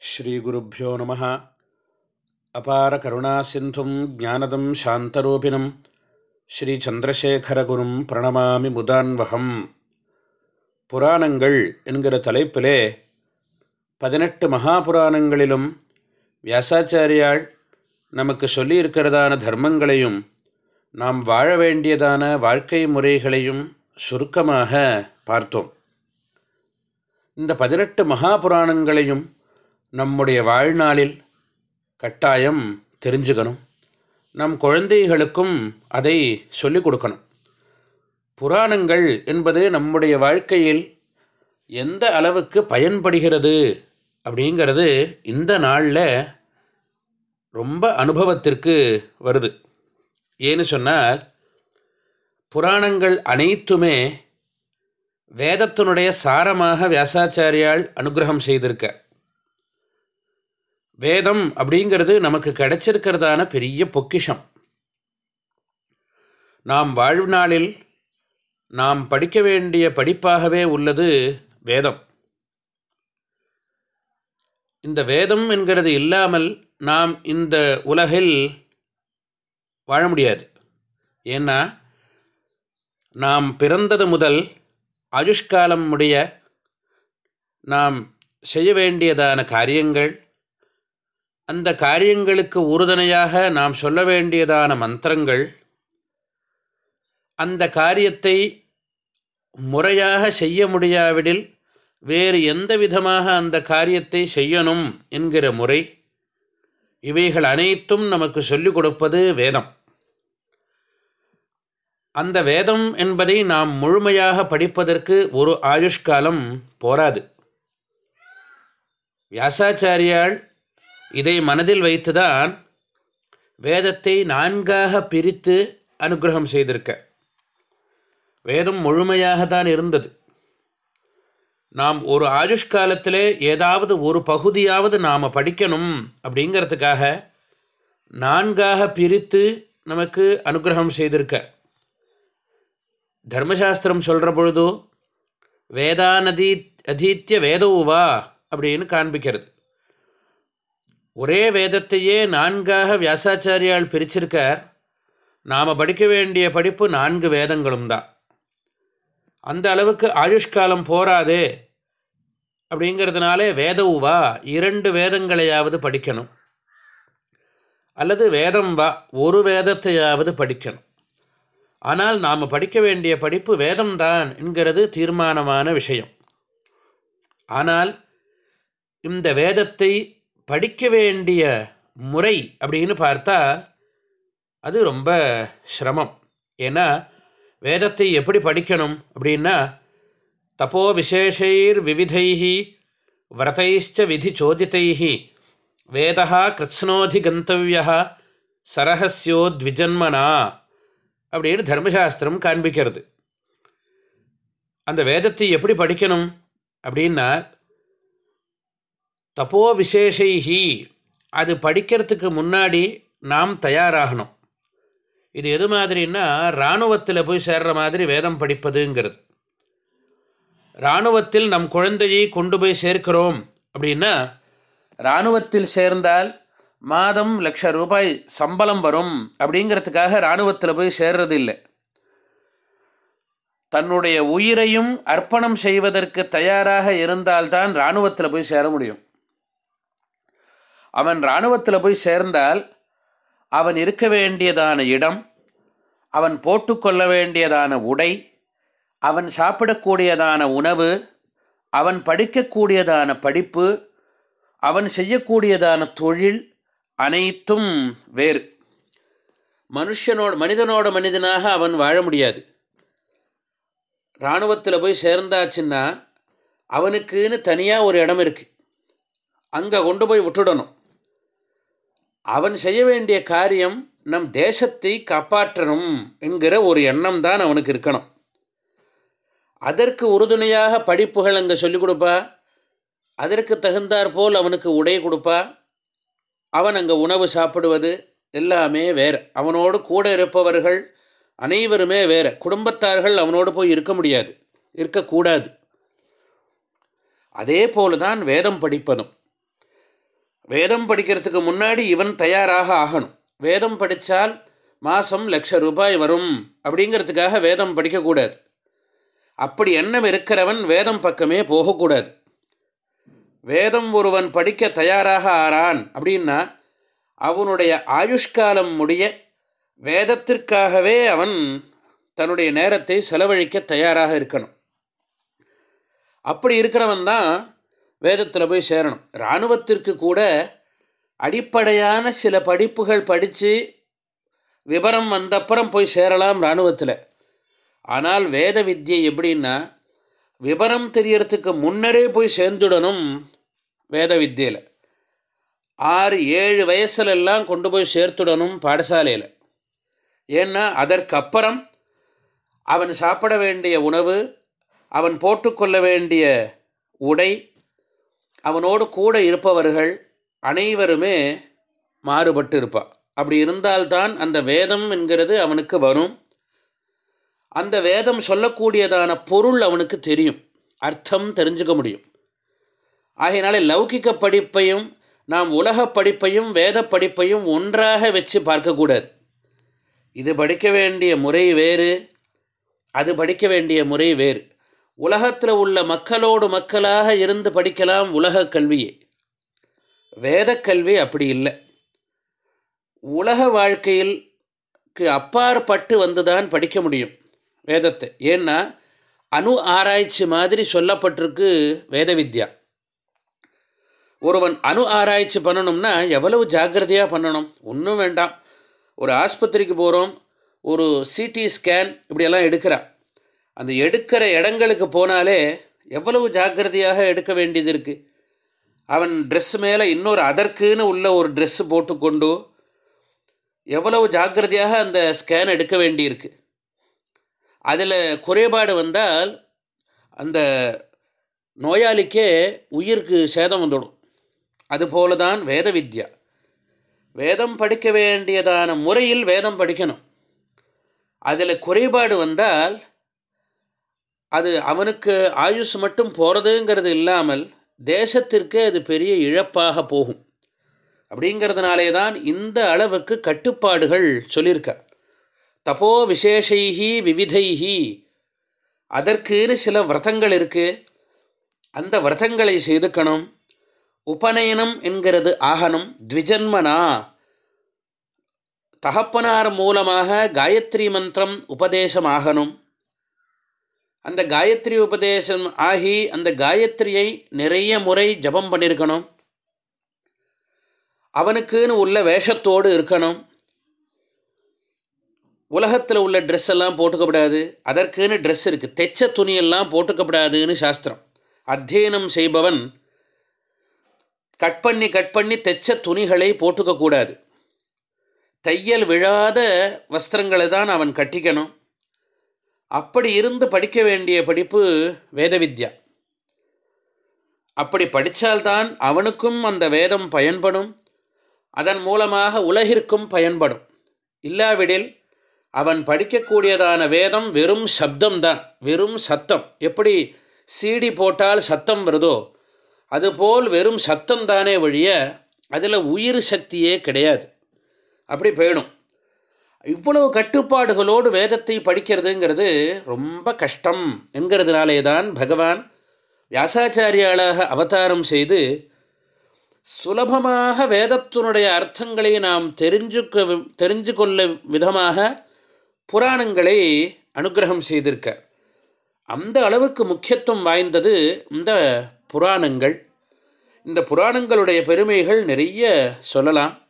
ஸ்ரீகுருப்போ நம. அபார கருணா சிந்தும் ஜானதம் சாந்தரூபிணம். ஸ்ரீச்சந்திரசேகரகுரும் பிரணமாமி முதான்வகம். புராணங்கள் என்கிற தலைப்பிலே பதினெட்டு மகாபுராணங்களிலும் வியாசாச்சாரியால் நமக்கு சொல்லியிருக்கிறதான தர்மங்களையும் நாம் வாழ வேண்டியதான வாழ்க்கை முறைகளையும் சுருக்கமாக பார்த்தோம். இந்த பதினெட்டு மகாபுராணங்களையும் நம்முடைய வாழ்நாளில் கட்டாயம் தெரிஞ்சுக்கணும். நம் குழந்தைகளுக்கும் அதை சொல்லிக் கொடுக்கணும். புராணங்கள் என்பது நம்முடைய வாழ்க்கையில் எந்த அளவுக்கு பயன்படுகிறது அப்படிங்கிறது இந்த நாளில் ரொம்ப அனுபவத்திற்கு வருது. ஏன்னு சொன்னால் புராணங்கள் அனைத்துமே வேதத்தினுடைய சாரமாக வியாசாச்சாரியால் அனுகிரகம் செய்திருக்க. வேதம் அப்படிங்கிறது நமக்கு கிடைச்சிருக்கிறதான பெரிய பொக்கிஷம். நாம் வாழ்நாளில் நாம் படிக்க வேண்டிய படிப்பாகவே உள்ளது வேதம். இந்த வேதம் என்கிறது இல்லாமல் நாம் இந்த உலகில் வாழ முடியாது. ஏன்னா நாம் பிறந்தது முதல் ஆயுஷ்காலம் உடைய நாம் செய்ய வேண்டியதான காரியங்கள் அந்த காரியங்களுக்கு உறுதுணையாக நாம் சொல்ல வேண்டியதான மந்திரங்கள் அந்த காரியத்தை முறையாக செய்ய முடியாவிடில் வேறு எந்த விதமாக அந்த காரியத்தை செய்யணும் என்கிற முறை இவைகள் அனைத்தும் நமக்கு சொல்லிக் கொடுப்பது வேதம். அந்த வேதம் என்பதை நாம் முழுமையாக படிப்பதற்கு ஒரு ஆயுஷ்காலம் போராது. வியாசாச்சாரியால் இதை மனதில் வைத்துதான் வேதத்தை நான்காக பிரித்து அனுகிரகம் செய்திருக்க. வேதம் முழுமையாக தான் இருந்தது. நாம் ஒரு ஆயுஷ்காலத்தில் ஏதாவது ஒரு பகுதியாவது நாம் படிக்கணும் அப்படிங்கிறதுக்காக நான்காக பிரித்து நமக்கு அனுகிரகம் செய்திருக்க. தர்மசாஸ்திரம் சொல்கிற பொழுது வேதாநதி அதீத்திய வேதவுவா அப்படின்னு காண்பிக்கிறது. ஒரே வேதத்தையே நான்காக வியாசாச்சாரியால் பிரிச்சிருக்கார். நாம் படிக்க வேண்டிய படிப்பு நான்கு வேதங்களும் தான். அந்த அளவுக்கு ஆயுஷ்காலம் போராதே அப்படிங்கிறதுனாலே வேதவுவா இரண்டு வேதங்களையாவது படிக்கணும். அல்லது வேதம் வா ஒரு வேதத்தையாவது படிக்கணும். ஆனால் நாம் படிக்க வேண்டிய படிப்பு வேதம்தான் என்கிறது தீர்மானமான விஷயம். ஆனால் இந்த வேதத்தை படிக்க வேண்டிய முறை அப்படின்னு பார்த்தா அது ரொம்ப சிரமம். ஏன்னா வேதத்தை எப்படி படிக்கணும் அப்படின்னா தப்போ விசேஷைர் விவிதைஹி விரதைச்ச விதி சோதித்தைஹி வேதா கிருத்ஸ்னோதி கந்தவியா சரஹஸ்யோ த்விஜன்மனா அப்படின்னு தர்மசாஸ்திரம் காண்பிக்கிறது. அந்த வேதத்தை எப்படி படிக்கணும் அப்படின்னா தப்போ விசேஷைஹி அது படிக்கிறதுக்கு முன்னாடி நாம் தயாராகணும். இது எது மாதிரின்னா இராணுவத்தில் போய் சேர்ற மாதிரி வேதம் படிப்பதுங்கிறது. இராணுவத்தில் நம் குழந்தையை கொண்டு போய் சேர்க்கிறோம் அப்படின்னா இராணுவத்தில் சேர்ந்தால் மாதம் லட்ச ரூபாய் சம்பளம் வரும் அப்படிங்கிறதுக்காக இராணுவத்தில் போய் சேர்றது இல்லை தன்னுடைய உயிரையும் அர்ப்பணம் செய்வதற்கு தயாராக இருந்தால்தான் இராணுவத்தில் போய் சேர முடியும். அவன் இராணுவத்தில் போய் சேர்ந்தால் அவன் இருக்க வேண்டியதான இடம் அவன் போட்டுக்கொள்ள வேண்டியதான உடை அவன் சாப்பிடக்கூடியதான உணவு அவன் படிக்கக்கூடியதான படிப்பு அவன் செய்யக்கூடியதான தொழில் அனைத்தும் வேறு. மனுஷனோட மனிதனோட மனிதனாக அவன் வாழ முடியாது. இராணுவத்தில் போய் சேர்ந்தாச்சுன்னா அவனுக்குன்னு தனியாக ஒரு இடம் இருக்குது அங்கே கொண்டு போய் விட்டுடணும். அவன் செய்ய வேண்டிய காரியம் நம் தேசத்தை காப்பாற்றணும் என்கிற ஒரு எண்ணம் தான் அவனுக்கு இருக்கணும். அதற்கு உறுதுணையாக படிப்புகள் அங்கே சொல்லிக் கொடுப்பா. அதற்கு தகுந்தாற் போல் அவனுக்கு உடை கொடுப்பா. அவன் அங்கே உணவு சாப்பிடுவது எல்லாமே வேறு. அவனோடு கூட இருப்பவர்கள் அனைவருமே வேறு. குடும்பத்தார்கள் அவனோடு போய் இருக்க முடியாது. இருக்கக்கூடாது. அதே போல தான் வேதம் படிப்பதும் வேதம் படிக்கிறதுக்கு முன்னாடி இவன் தயாராக ஆகணும். வேதம் படித்தால் மாதம் லட்ச ரூபாய் வரும் அப்படிங்கிறதுக்காக வேதம் படிக்கக்கூடாது. அப்படி எண்ணம் இருக்கிறவன் வேதம் பக்கமே போகக்கூடாது. வேதம் ஒருவன் படிக்க தயாராக ஆறான் அப்படின்னா அவனுடைய ஆயுஷ்காலம் முடிய வேதத்திற்காகவே அவன் தன்னுடைய நேரத்தை செலவழிக்க தயாராக இருக்கணும். அப்படி இருக்கிறவன் தான் வேதத்தில் போய் சேரணும். இராணுவத்திற்கு கூட அடிப்படையான சில படிப்புகள் படித்து விவரம் வந்தப்புறம் போய் சேரலாம் இராணுவத்தில். ஆனால் வேத வித்யை எப்படின்னா விவரம் தெரியறதுக்கு முன்னரே போய் சேர்ந்துடணும் வேத வித்தியில் ஆறு ஏழு வயசுலெல்லாம் கொண்டு போய் சேர்த்துடணும் பாடசாலையில். ஏன்னா அதற்கப்புறம் அவன் சாப்பிட வேண்டிய உணவு அவன் போட்டுக்கொள்ள வேண்டிய உடை அவனோடு கூட இருப்பவர்கள் அனைவருமே மாறுபட்டு இருப்பான் அப்படி இருந்தால்தான் அந்த வேதம் என்கிறது அவனுக்கு வரும். அந்த வேதம் சொல்லக்கூடியதான பொருள் அவனுக்கு தெரியும். அர்த்தம் தெரிஞ்சுக்க முடியும். ஆகையினாலே லௌகிக்க படிப்பையும் நாம் உலக படிப்பையும் வேத படிப்பையும் ஒன்றாக வச்சு பார்க்கக்கூடாது. இது படிக்க வேண்டிய முறை வேறு அது படிக்க வேண்டிய முறை வேறு. உலகத்தில் உள்ள மக்களோடு மக்களாக இருந்து படிக்கலாம் உலக கல்வியே. வேதக்கல்வி கல்வி அப்படி இல்லை. உலக வாழ்க்கையில் அப்பாற்பட்டு வந்து தான் படிக்க முடியும் வேதத்தை. ஏன்னா அணு ஆராய்ச்சி மாதிரி சொல்லப்பட்டிருக்கு வேத வித்யா ஒருவன் அணு ஆராய்ச்சி பண்ணணும்னா எவ்வளவு ஜாக்கிரதையாக பண்ணணும்? ஒன்றும் வேண்டாம். ஒரு ஆஸ்பத்திரிக்கு போகிறோம் ஒரு சிடி ஸ்கேன் இப்படியெல்லாம் எடுக்கிறான். அந்த எடுக்கிற இடங்களுக்கு போனாலே எவ்வளவு ஜாக்கிரதையாக எடுக்க வேண்டியது இருக்குது அவன் ட்ரெஸ் மேலே இன்னொரு அதற்குன்னு உள்ள ஒரு ட்ரெஸ்ஸு போட்டுக்கொண்டு எவ்வளவு ஜாக்கிரதையாக அந்த ஸ்கேன் எடுக்க வேண்டியிருக்கு. அதில் குறைபாடு வந்தால் அந்த நோயாளிக்கே உயிருக்கு சேதம் வந்துடும். அதுபோல தான் வேத வித்யா வேதம் படிக்க வேண்டியதான முறையில் வேதம் படிக்கணும். அதில் குறைபாடு வந்தால் அது அவனுக்கு ஆயுஷ் மட்டும் போகிறதுங்கிறது இல்லாமல் தேசத்திற்கு அது பெரிய இழப்பாக போகும். அப்படிங்கிறதுனாலே தான் இந்த அளவுக்கு கட்டுப்பாடுகள் சொல்லியிருக்க தப்போ விசேஷைகி விவிதைகி அதற்குன்னு சில விரதங்கள் இருக்குது அந்த விரதங்களை செய்துக்கணும். உபநயனம் என்கிறது ஆகணும். த்விஜன்மனா. தகப்பனார் மூலமாக காயத்ரி மந்திரம் உபதேசம் ஆகணும் அந்த காயத்ரி உபதேசம் ஆகி அந்த காயத்ரியை நிறைய முறை ஜபம் பண்ணியிருக்கணும் அவனுக்குன்னு உள்ள வேஷத்தோடு இருக்கணும். உலகத்தில் உள்ள ட்ரெஸ் எல்லாம் போட்டுக்கப்படாது. அதற்குன்னு ட்ரெஸ் இருக்குது தைச்ச துணியெல்லாம் போட்டுக்கப்படாதுன்னு சாஸ்திரம். அத்தியனம் செய்பவன் கட் பண்ணி கட் பண்ணி தைச்ச துணிகளை போட்டுக்கக்கூடாது. தையல் விழாத வஸ்திரங்களை தான் அவன் கட்டிக்கணும். அப்படி இருந்து படிக்க வேண்டிய படிப்பு வேத வித்யா அப்படி படித்தால்தான் அவனுக்கும் அந்த வேதம் பயன்படும் அதன் மூலமாக உலகிற்கும் பயன்படும். இல்லாவிடில் அவன் படிக்கக்கூடியதான வேதம் வெறும் சப்தம்தான் வெறும் சத்தம். எப்படி சீடி போட்டால் சத்தம் வருதோ அதுபோல் வெறும் சத்தம் தானே வழிய அதில் உயிர் சக்தியே கிடையாது. அப்படி போயிடும். இவ்வளவு கட்டுப்பாடுகளோடு வேதத்தை படிக்கிறதுங்கிறது ரொம்ப கஷ்டம் என்கிறதுனாலே தான் பகவான் வியாசாச்சாரியாளாக அவதாரம் செய்து சுலபமாக வேதத்தினுடைய அர்த்தங்களை நாம் தெரிஞ்சுக்க தெரிஞ்சு கொள்ள விதமாக புராணங்களை அனுகிரகம் செய்திருக்க அந்த அளவுக்கு முக்கியத்துவம் வாய்ந்தது இந்த புராணங்கள். இந்த புராணங்களுடைய பெருமைகள் நிறைய சொல்லலாம்.